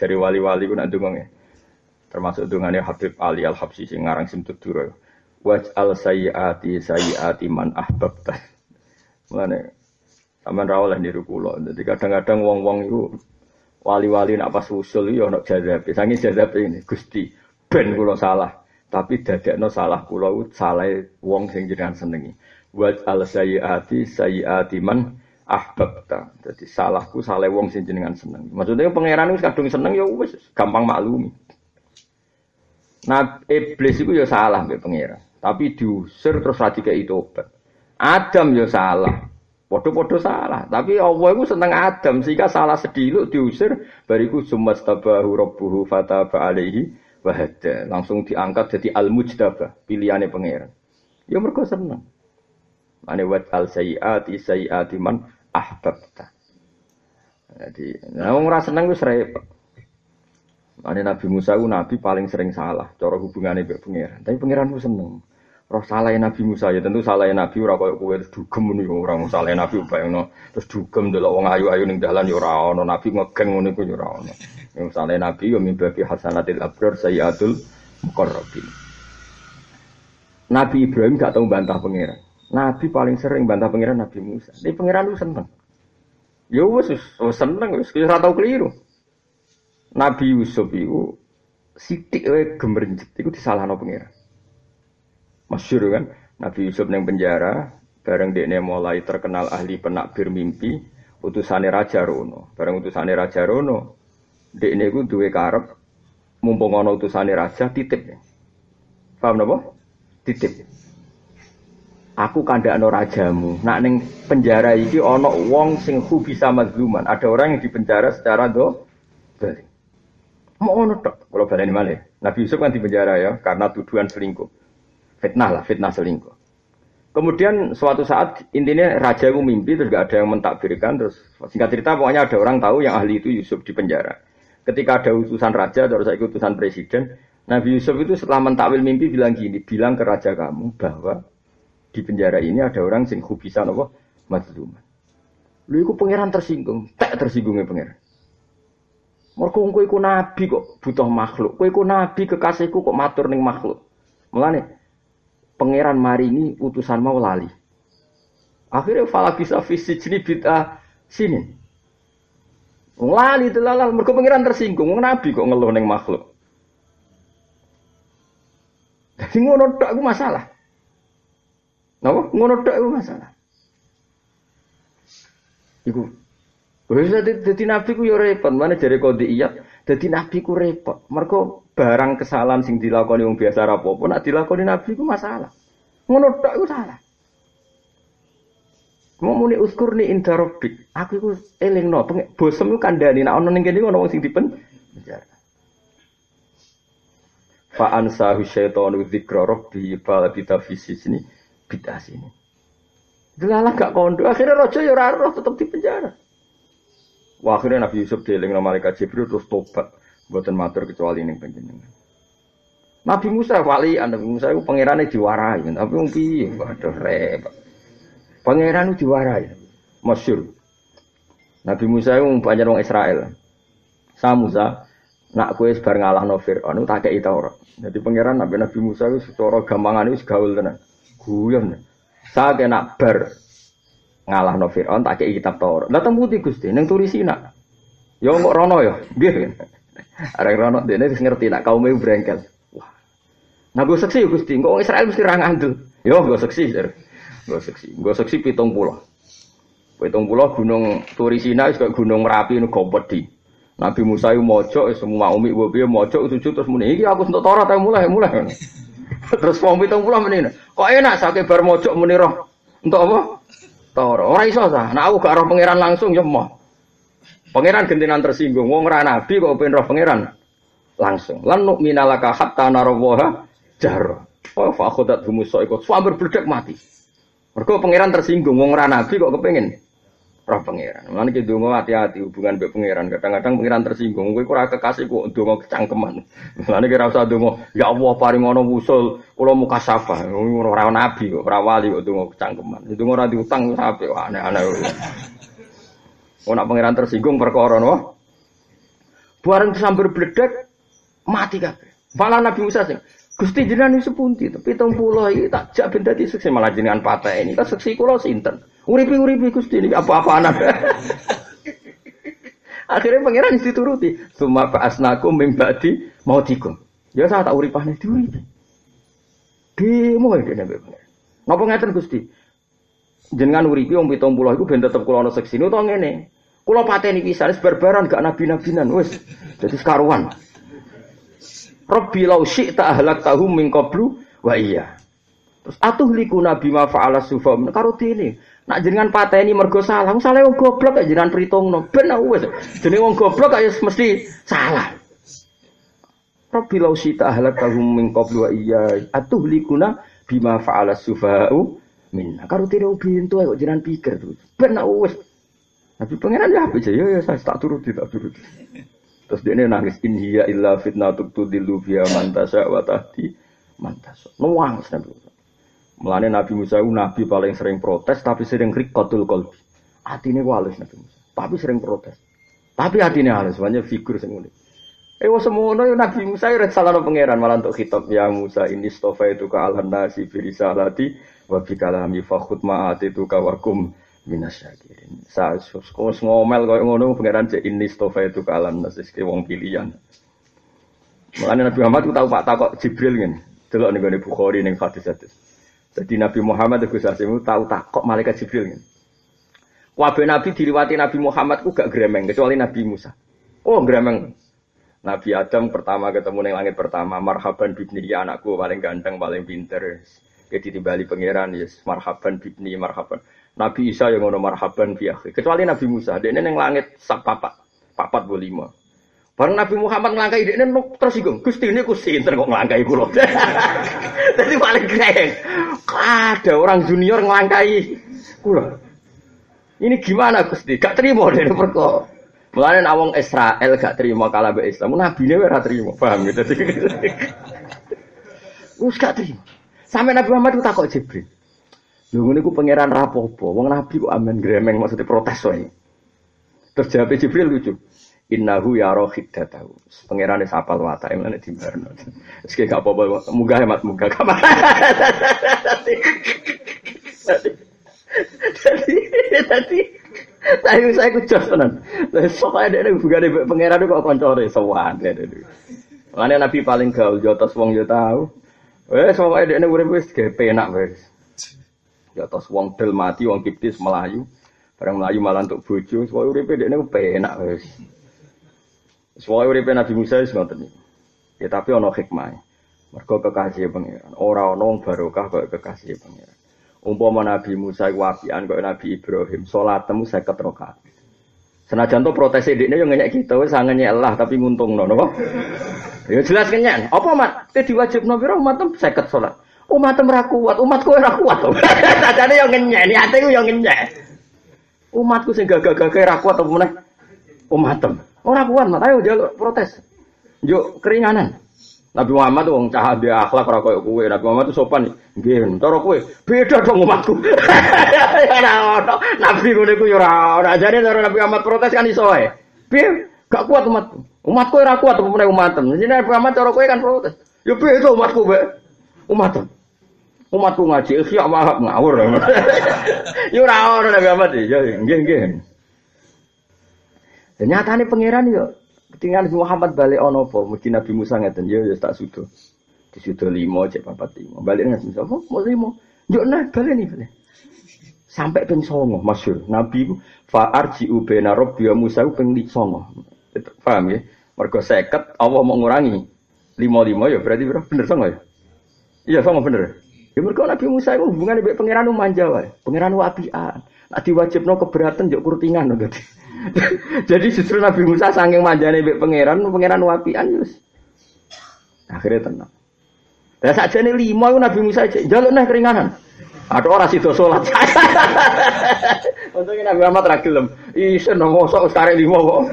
Dari wali-wali ku nak ndonga Termasuk dungane Habib Ali Al Habsyi sing ngarang Simtud Dura. Waj'al sayyiati sayyiati man ahbabta. Mulane sampean ra oleh niru kula. Jadi kadang-kadang wong-wong iku wali-wali nak pas usul yo ono jazab. Sangi jazab ini Gusti ben kula salah. Tapi dadekno salah kula salah wong sing jenengan senengi. Waj'al sayyiati sayyiati man ahbabta. Jadi salahku salah wong sing jenengan seneng. Maksudnya pangeran wis kadung seneng ya wis gampang maklumi. Nah, iblis itu ya salah mbek pangeran. Tapi diusir terus radike itu obat. Adam ya salah. Podo-podo salah, tapi Allah itu seneng Adam sehingga salah sediluk diusir bariku sumat tabahu rabbuhu fataba alaihi wahada langsung diangkat jadi al mujtaba pilihannya pangeran. Ya mereka seneng. Mane wat al sayyati sayyati man ahbabta. Jadi, nah wong ora seneng wis repot. Ane Nabi Musa itu Nabi paling sering salah, cara hubungannya dengan pangeran. Tapi pangeran itu seneng. Roh salah Nabi Musa ya tentu salah Nabi ora koyo kowe terus dugem nih orang salah Nabi bayangno terus dugem delok wong ayu-ayu ning dalan ya ora ono Nabi ngegeng ngono iku ya ora ono. Yang salah Nabi yo mimpi hasanatil abrar sayyatul muqarrabin. Nabi Ibrahim gak tahu bantah pangeran. Nabi paling sering bantah pangeran Nabi Musa. Tapi pangeran lu seneng. Ya wis seneng wis ora tau keliru. Nabi Yusuf itu sidik wae gemerncet iku disalahno pangeran. Masyur kan Nabi Yusuf neng penjara bareng dekne mulai terkenal ahli penakbir mimpi utusane Raja Rono. Bareng utusane Raja Rono dekne iku duwe karep mumpung ana utusane raja titip. Paham napa? Titip. Aku kandakno rajamu. Nak ning penjara iki ana wong sing bisa mazluman. Ada orang yang dipenjara secara do balik. Mau ngono tok. Kalau baleni malih. Nabi Yusuf kan di penjara ya karena tuduhan selingkuh. Fitnah lah, fitnah selingkuh. Kemudian suatu saat intinya raja itu mimpi terus gak ada yang mentakbirkan terus singkat cerita pokoknya ada orang tahu yang ahli itu Yusuf di penjara. Ketika ada utusan raja terus utusan presiden, Nabi Yusuf itu setelah mentakwil mimpi bilang gini, bilang ke raja kamu bahwa di penjara ini ada orang sing bisa nopo mazluman. Lu itu pangeran tersinggung, tak tersinggungnya pangeran. Mergo kowe iku nabi kok butuh makhluk. Kowe iku nabi kekasihku kok matur ning makhluk. Mulane pangeran maringi utusan mau lali. Akhirnya fala bisa fisik ini bid'ah sini. Lali telalal mergo pangeran tersinggung. Nabi kok ngeluh ning makhluk. Jadi ngono tok iku masalah. Napa? Ngono tok iku masalah. Iku Wis dadi nabi ku yo repot, mana jare kode iya. Dadi nabi ku repot. Mergo barang kesalahan sing dilakoni wong biasa ra apa nak dilakoni nabi ku masalah. Ngono tok iku salah. Mau muni uskur ni inda rabbik. Aku iku elingno, bosem ku kandhani nek ana ning kene ana wong sing dipen penjara. Fa ansahu syaitanu dzikra rabbi fa labita fi sini bidah sini. Delalah gak kondo, akhirnya rojo ya ora roh tetep di penjara. Wah, akhirnya Nabi Yusuf dieling nama malaikat Jibril terus tobat. Buatan matur kecuali ini penjenengan. Nabi Musa wali, Nabi Musa itu pangerannya diwarai. Tapi wong piye? Waduh repot. Pangeran itu diwarai. Masyur. Nabi Musa itu banyak orang Israel. Sa Musa, nak kue sebar ngalah no Fir'aun, tak kayak Taurat. Jadi pangeran Nabi Nabi Musa itu secara gampangan itu gaul tenan. Guyon. Saya kena bar ngalah no Fir'aun tak kayak kitab Taurat. Datang putih gusti, neng turisina. Yo kok rono ya, gitu. Ada rono, dia ini ngerti nak kaum ibu berengkel. Wah, nah gue seksi gusti, kok Israel mesti rang andel. Yo gue seksi, gue seksi, gue seksi pitung pulau. Pitung pulau gunung turisina, juga gunung merapi nu di. Nabi Musa itu mojok, semua umi gue biar mojok tujuh terus muni. Iki aku untuk Taurat, mulai mulai. Terus mau pitung pulau menina. Kok enak sakit bar mojok muni roh. Untuk apa? Toro. Ora iso ta. Nek aku gak roh pangeran langsung ya mau. Pangeran gentenan tersinggung. Wong ora nabi kok pengen roh pangeran langsung. Lan nuk minalaka hatta narawaha jar. Oh fa akhudat humus ikut. Suamber berdedak mati. Mergo pangeran tersinggung. Wong ora nabi kok kepengin roh pangeran. Mulane ki donga hati-hati hubungan mbek pangeran. Kadang-kadang pangeran tersinggung, kowe ora kekasih kok donga kecangkeman. Mulane ki ora usah donga, ya Allah paring ana wusul, kula muka safa. Ora nabi kok, ora wali kok donga kecangkeman. Itu ora diutang sampe aneh-aneh. Oh nak pangeran tersinggung perkara no. Bareng sambar bledek mati kabeh. Malah Nabi Musa sing Gusti jenengan sepunti, tapi tong pulau iki tak jak ben dadi seksi malah jenengan patah ini. Tak seksi kula sinten? Uripi-uripi Gusti ini apa-apa anak. Akhirnya pangeran dituruti. Suma asnaku mimbadi mau tikum. Ya saya tak uripane diuripi. Demo ya dene pangeran. Napa ngeten Gusti? Jenengan uripi wong 70 iku ben tetep kula ana seksi utawa ngene. Kula pateni pisan barbaran gak nabi-nabinan wis. Dadi sekaruan. Rabbi lau syi'ta ahlak tahu min qablu wa iya. Terus atuh liku nabi ma fa'ala sufam. Karo dene. Nak jenengan pateni mergo salah, salah wong goblok ya jenengan perhitungno. Ben wis. Jenenge wong goblok kaya mesti salah. Rabbi lau syi'ta ahlak tahu min qablu wa iya. Atuh likuna bima fa'ala sufa'u minna. Karo dene bintu kok jenengan pikir terus. Ben wis. Tapi pangeran ya apa ya ya saya tak turuti tak turuti. Terus dia nangis in hiya illa fitnatuk tudillu fiha man tasya wa tahdi man tasya. Nuwangis Mulane Nabi Musa itu nabi paling sering protes tapi sering rikotul kolbi. Atine ku halus Nabi Musa, tapi sering protes. Tapi hatinya halus, banyak figur sing unik. Eh wah semono Nabi Musa ya salah pangeran malah untuk kitab ya Musa ini stofa itu ke alam nasi firisalati wa bi kalami fakhut ma'ati itu kawakum minasyakirin. Saat ngomel kau ngono pangeran cek ini stofa itu kalam nasis ke wong pilihan. Makanya Nabi Muhammad ku tahu Pak takok Jibril kan. Delok gone Bukhari ning hadis-hadis. Jadi Nabi Muhammad Gus Asimu tahu takok malaikat Jibril kan. Wabe Nabi diriwati Nabi Muhammad ku gak gremeng kecuali Nabi Musa. Oh gremeng. Nabi Adam pertama ketemu ning langit pertama, marhaban bibni ya anakku paling ganteng, paling pinter. Jadi timbali pangeran yes, marhaban bibni, marhaban. Nabi Isa yang ngono marhaban fi Kecuali Nabi Musa, dia neng langit sak papat, papat lima. Bareng Nabi Muhammad ngelangkai dia neng terus singgung. Gusti ini gusti inter kok ngelangkai kulo. Jadi paling keren. Ada orang junior ngelangkai kulo. Ini gimana Gusti? Gak terima dia perko. Mulane awong Israel gak terima kalah be Islam. Nabi ini ora terima, paham gitu. Wis gak terima. Sampai Nabi Muhammad itu takut Jibril. Lho ngene ku pangeran rapopo, wong nabi kok amen gremeng maksudnya protes wae. Terus Jibril lucu. Innahu ya rohidatahu. Pangerane sapal wata emane dimbarno. Wis gak apa-apa, munggah hemat munggah kamar. Jadi, jadi, tapi saya ikut jos tenan. Soalnya dia bukan di pangeran kok koncore sowan. Makanya Nabi paling gaul jotos wong yo tahu. Wes soalnya dia urip wis ge penak wis. Ya tos wong del mati, wong kiptis melayu. Barang melayu malah untuk bojo, soalnya uripe dekne penak wis. Soalnya uripe Nabi Musa wis ngoten Ya tapi ana hikmah. Mergo kekasih pangeran. Ora ana wong barokah kok kekasih pangeran. Umpama Nabi Musa iku apian kok Nabi Ibrahim, salatmu 50 rakaat. Senajan to protes dekne yo ngenyek kita wis ngenyek Allah tapi nguntungno napa? Ya jelas kenyang. Apa mat? Te diwajibno umat 50 salat. Umat ora kuat, umatku ora kuat. Sajane yo ngenyek, niate yo ngenyek. Umatku sing gagah-gagah ora kuat apa meneh? Umatem. Ora kuat, ayo jaluk protes. Yo keringanan. Nabi Muhammad wong cah dia akhlak ora koyo kowe. Nabi Muhammad itu sopan. Nggih, cara kowe beda dong umatku. Ono. Nabi ngono iku yo ora ora. Jane cara Nabi Muhammad protes kan iso. Piye? Gak kuat umatku. Umatku ora kuat meneh umatem. Jadi Nabi Muhammad cara kowe kan protes. Yo beda umatku, Mbak. Umatem. Umatku ngaji wahab ngawur. Yo ora Nabi Muhammad ya nggih nggih. Nyatane pangeran yo ketinggalan Nabi Muhammad balik ono apa? Mungkin Nabi Musa ngeten yo ya tak sudo. Disudo limo cek papat limo. Balik nang Musa, oh, mau limo. Yo nah balik nih balik. Sampai ping songo masyur. Nabi ku fa arji ubena rabbi wa Musa ku ping songo. Paham ya? Mergo seket Allah mau ngurangi. Limo-limo ya berarti bener songo ya? Iya songo bener. Ya mergo Nabi Musa itu hubungan dengan pangeran manja wae. Pangeran apian. Nek diwajibno keberatan njuk kurtingan dadi. Jadi justru Nabi Musa saking manjane mbek pangeran, pangeran wapian wis. Akhirnya tenang. Lah sakjane lima itu Nabi Musa jaluk nih keringanan. Ada orang sido sholat. Untungnya Nabi Muhammad ra gelem. Isen mosok sekarang lima kok.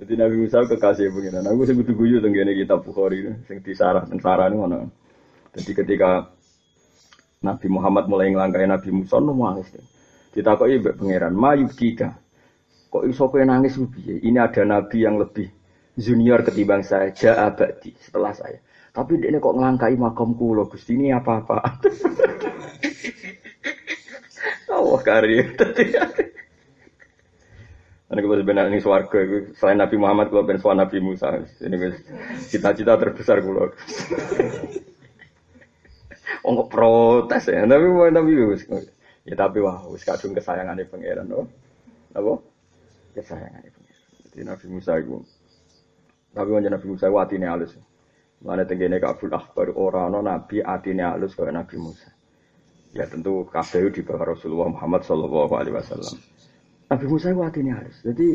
Jadi Nabi Musa kekasih pengiran. Aku sing kudu guyu teng kene kitab Bukhari sing disarah teng sarane ngono. Jadi ketika Nabi Muhammad mulai ngelangkai Nabi Musa nu nangis. Ditakoki mbek pangeran, "Mayub kika." Kok iso kowe nangis piye? Ini ada nabi yang lebih junior ketimbang saya, ja'a ba'di setelah saya. Tapi ini kok ngelangkai makam kulo, Gusti ini apa-apa. Allah karya. Ini kalau sebenarnya ini suarga, selain Nabi Muhammad, kalau ben Nabi Musa. Ini cita-cita terbesar kulo. Oh nggak protes ya, tapi tapi ya tapi wah, wis kadung kesayangan pangeran, no. Apa? Kesayangan pangeran. Jadi Nabi Musa itu, tapi wajah Nabi Musa itu hatinya halus. Mana tenggine kabul akhbar orang no Nabi hatinya halus kayak Nabi Musa. Ya tentu kabeh di bawah Rasulullah Muhammad Shallallahu Alaihi Wasallam. Nabi Musa itu hatinya halus. Jadi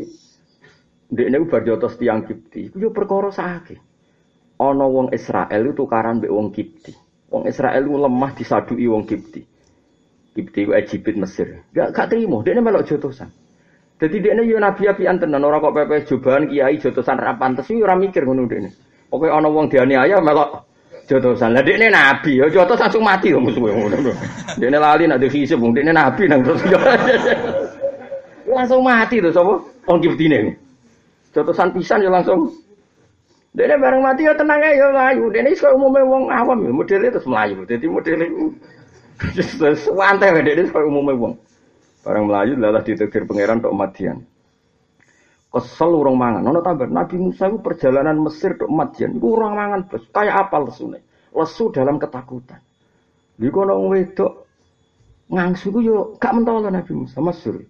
dia ini bar jotos tiang kipti, itu perkara sakit. Ono wong Israel itu tukaran be wong kipti. Wong Israel itu lemah disadui wong Kipti. Kipti Egypt Mesir. Gak gak terima, dia ini melok jotosan. Jadi dia ini yo nabi api tenan orang kok pepe jubahan kiai jotosan rapan terus orang mikir ngono dia ini. Oke ono wong dianiaya melok jotosan. Lah dia ini nabi, yo jotos langsung mati yo musuh ngono. Dia ini lali nak dihisib, dia ini nabi nang terus langsung mati tuh sapa? Wong Kipti ini. Jotosan pisan yo langsung Dene bareng mati ya tenang aja ya mlayu. Dene iso umume wong awam ya modele terus mlayu. Dadi modele santai wae dene iso umume wong. Bareng mlayu lalah ditegir pangeran tok Madian. Kesel urung mangan. Ono tambah Nabi Musa itu perjalanan Mesir tok Madian. Iku urung mangan bos. Kayak apa lesune? Lesu dalam ketakutan. Iku ono wedok ngangsu ku yo gak mentolo Nabi Musa masyhur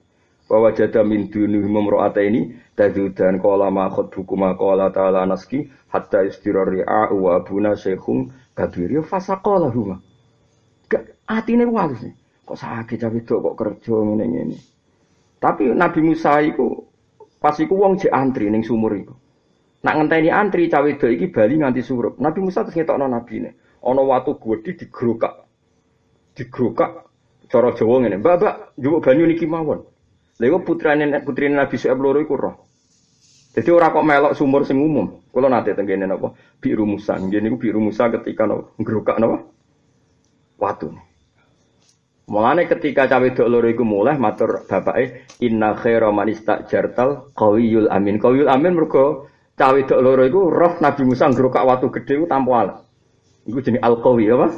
bahwa jada min duni memro'ata ini tajudan kola makhot bukuma kola ta'ala naski hatta istirar ri'a'u wa abuna syekhung kabir ya fasakola huma hati ini walus nih kok sakit cawe itu kok kerja ini ini tapi Nabi Musa itu pas iku wong jek antri ning sumur iku nak ngenteni antri cawe itu iki bali nganti surup Nabi Musa terus ngetokno nabi ini ana watu gede digrokak digrokak cara Jawa ngene mbak mbak njupuk banyu niki mawon Lha putrane putrine Nabi Syuaib loro iku roh. Jadi ora kok melok sumur sing umum. Kula nate tenggene napa? Biru Musa. Nggih niku Biru Musa ketika napa ngrokak napa? Watu. Mulane ketika cawe dok loro iku mulai matur bapake inna khaira man istajartal qawiyul amin. Qawiyul amin mergo cawe dok loro iku roh Nabi Musa ngrokak watu gedhe iku tanpa alat. Iku jenenge al-qawi apa?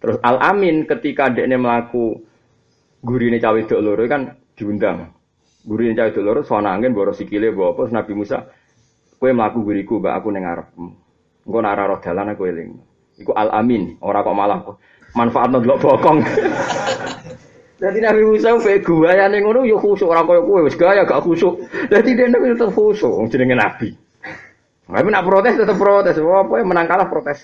Terus al-amin ketika dekne mlaku gurine cawe dok loro kan diundang. Guru yang cahaya dulu, suara angin, boros sikile, bawa apa, Nabi Musa, kue melaku guriku, mbak aku nengar. Engkau nara roh dalan aku eling. Iku al amin, orang kok malah manfaat ndelok bokong. Jadi Nabi Musa pe gua ya ning ngono yo khusuk ora koyo kowe wis gaya gak khusuk. Dadi dia Nabi tetep khusuk jenenge Nabi. Tapi nak protes tetep protes. Apa menang kalah protes.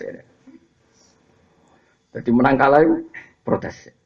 Jadi menang kalah itu protes.